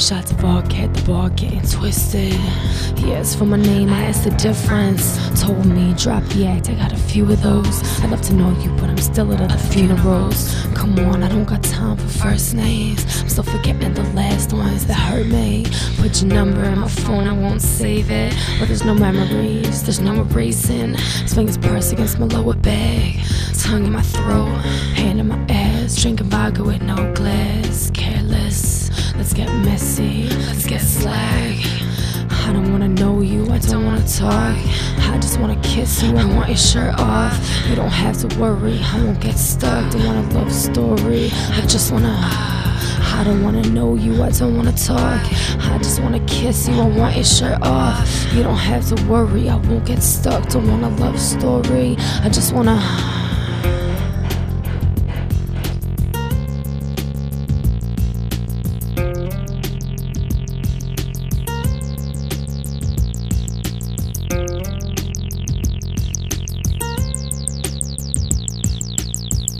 shots of at the bar getting twisted. He asked for my name, I asked the difference. Told me, drop the act, I got a few of those. I'd love to know you, but I'm still at other funerals. Come on, I don't got time for first names. I'm still forgetting the last ones that hurt me. Put your number in my phone, I won't save it. But there's no memories, there's no erasing. Swing his purse against my lower back. Tongue in my throat, let's get messy, let's get slack. I don't wanna know you, I don't wanna talk. I just wanna kiss you, I want your shirt off. You don't have to worry, I won't get stuck. Don't want a love story, I just wanna. I don't wanna know you, I don't wanna talk. I just wanna kiss you, I want your shirt off. You don't have to worry, I won't get stuck. Don't want a love story, I just wanna.